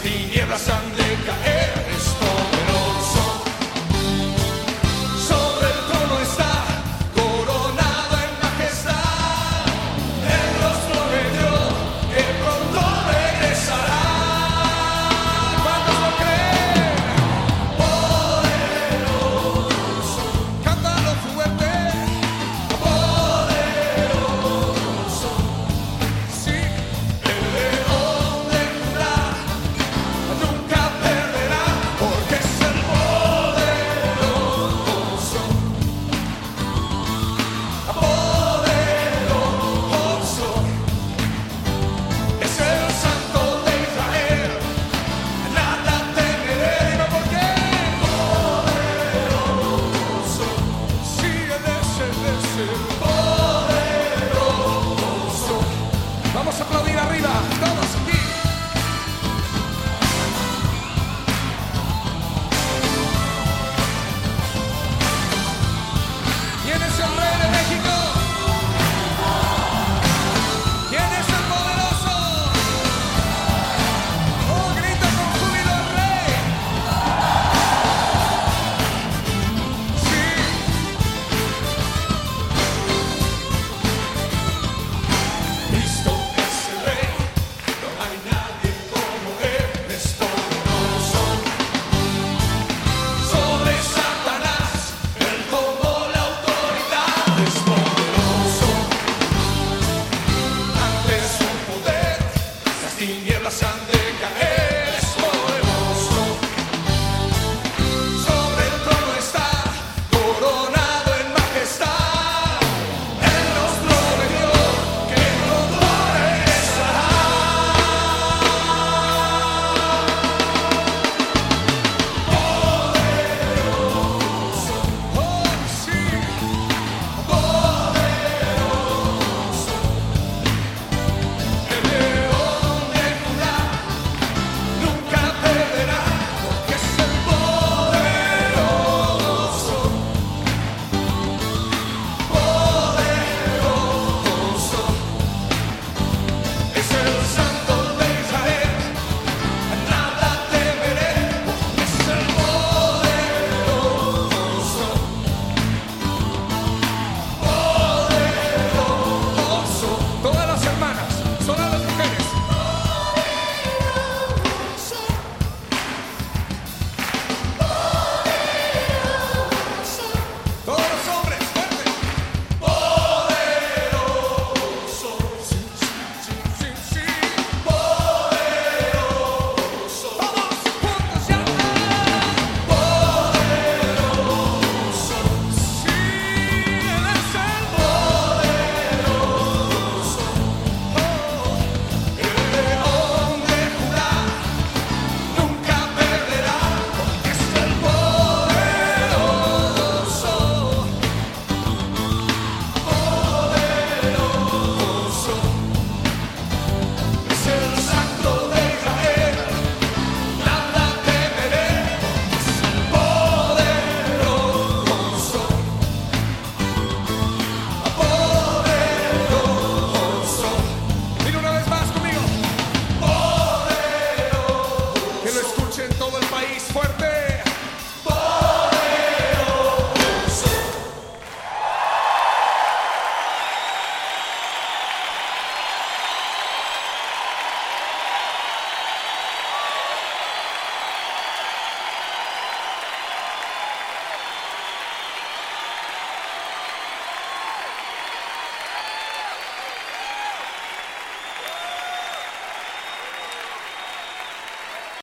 las tinieblas han to